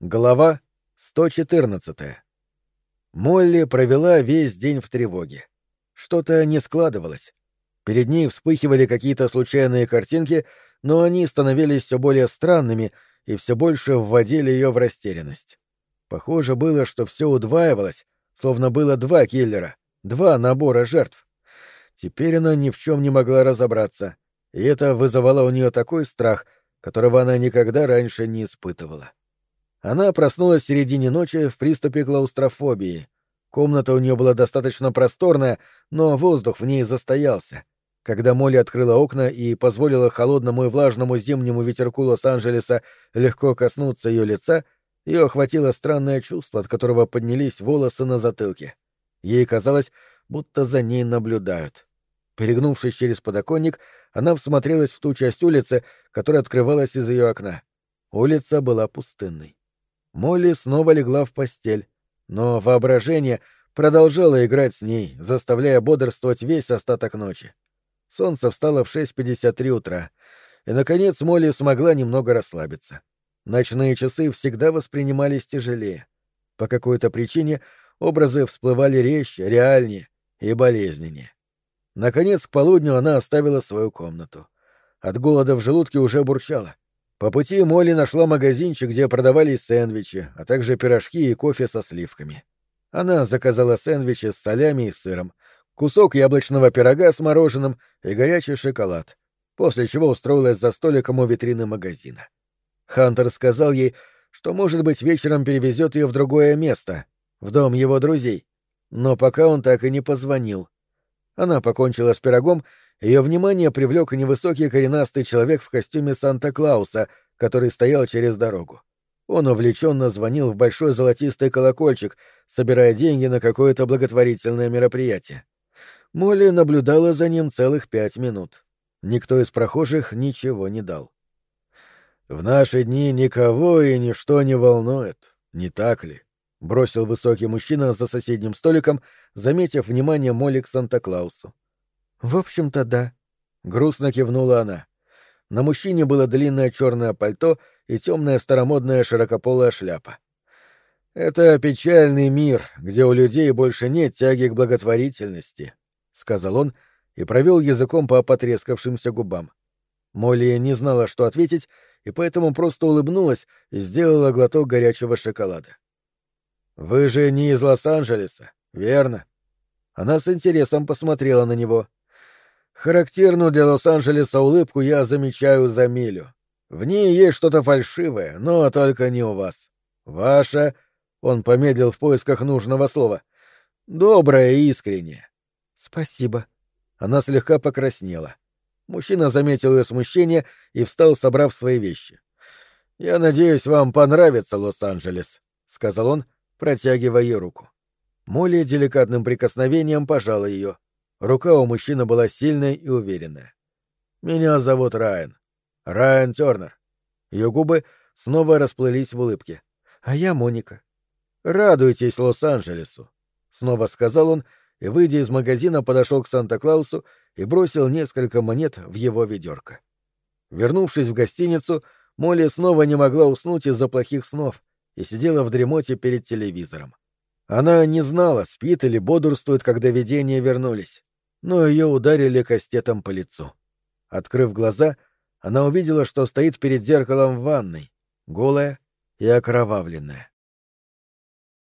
Глава 114. Молли провела весь день в тревоге. Что-то не складывалось. Перед ней вспыхивали какие-то случайные картинки, но они становились все более странными и все больше вводили ее в растерянность. Похоже было, что все удваивалось, словно было два киллера, два набора жертв. Теперь она ни в чем не могла разобраться, и это вызывало у нее такой страх, которого она никогда раньше не испытывала. Она проснулась в середине ночи в приступе клаустрофобии. Комната у нее была достаточно просторная, но воздух в ней застоялся. Когда Молли открыла окна и позволила холодному и влажному зимнему ветерку Лос-Анджелеса легко коснуться ее лица, ее охватило странное чувство, от которого поднялись волосы на затылке. Ей казалось, будто за ней наблюдают. Перегнувшись через подоконник, она всмотрелась в ту часть улицы, которая открывалась из ее окна. Улица была пустынной. Молли снова легла в постель, но воображение продолжало играть с ней, заставляя бодрствовать весь остаток ночи. Солнце встало в 6.53 утра, и, наконец, Молли смогла немного расслабиться. Ночные часы всегда воспринимались тяжелее. По какой-то причине образы всплывали резче, реальнее и болезненнее. Наконец, к полудню она оставила свою комнату. От голода в желудке уже бурчало. По пути Молли нашла магазинчик, где продавались сэндвичи, а также пирожки и кофе со сливками. Она заказала сэндвичи с солями и сыром, кусок яблочного пирога с мороженым и горячий шоколад, после чего устроилась за столиком у витрины магазина. Хантер сказал ей, что, может быть, вечером перевезет ее в другое место, в дом его друзей, но пока он так и не позвонил. Она покончила с пирогом ее внимание привлек невысокий коренастый человек в костюме Санта-Клауса, который стоял через дорогу. Он увлеченно звонил в большой золотистый колокольчик, собирая деньги на какое-то благотворительное мероприятие. Молли наблюдала за ним целых пять минут. Никто из прохожих ничего не дал. «В наши дни никого и ничто не волнует, не так ли?» — бросил высокий мужчина за соседним столиком, заметив внимание Молли к Санта-Клаусу. В общем-то, да. Грустно кивнула она. На мужчине было длинное черное пальто и темная старомодная широкополая шляпа. Это печальный мир, где у людей больше нет тяги к благотворительности, сказал он и провел языком по потрескавшимся губам. Молли не знала, что ответить, и поэтому просто улыбнулась и сделала глоток горячего шоколада. Вы же не из Лос-Анджелеса, верно? Она с интересом посмотрела на него. Характерную для Лос-Анджелеса улыбку я замечаю за милю. В ней есть что-то фальшивое, но только не у вас. Ваша, он помедлил в поисках нужного слова, добрая и искренняя. Спасибо. Она слегка покраснела. Мужчина заметил ее смущение и встал, собрав свои вещи. «Я надеюсь, вам понравится Лос-Анджелес», — сказал он, протягивая ей руку. Молли деликатным прикосновением пожала ее. Рука у мужчины была сильная и уверенная. «Меня зовут Райан. Райан Тернер». Ее губы снова расплылись в улыбке. «А я Моника». «Радуйтесь Лос-Анджелесу», — снова сказал он, и, выйдя из магазина, подошел к Санта-Клаусу и бросил несколько монет в его ведерко. Вернувшись в гостиницу, Молли снова не могла уснуть из-за плохих снов и сидела в дремоте перед телевизором. Она не знала, спит или бодрствует, когда видения вернулись но ее ударили кастетом по лицу. Открыв глаза, она увидела, что стоит перед зеркалом в ванной, голая и окровавленная.